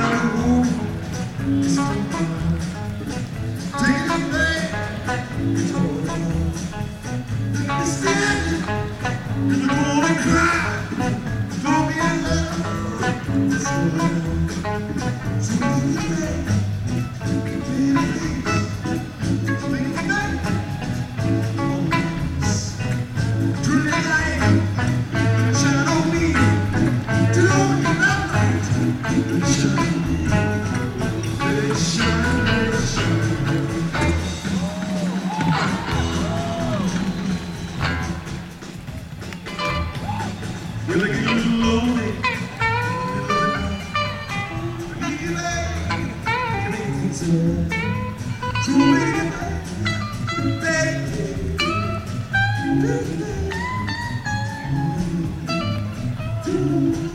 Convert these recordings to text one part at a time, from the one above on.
Love. Don't cry, don't be Thank you.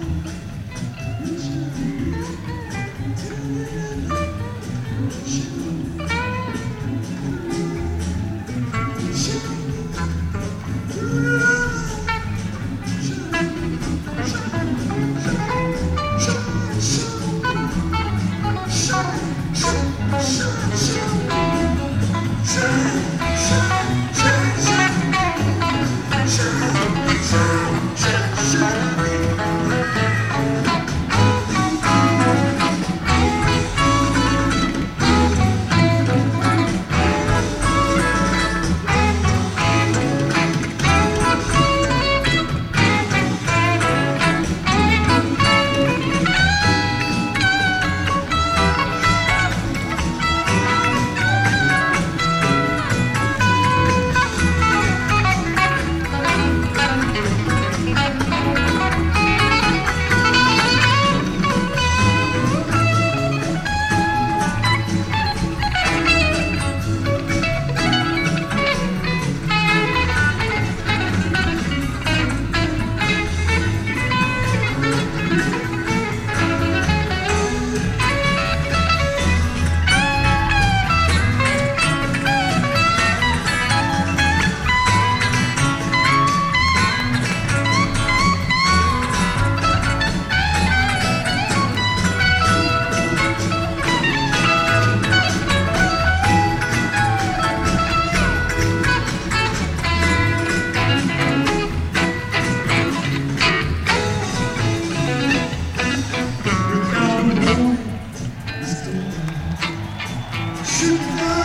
you know.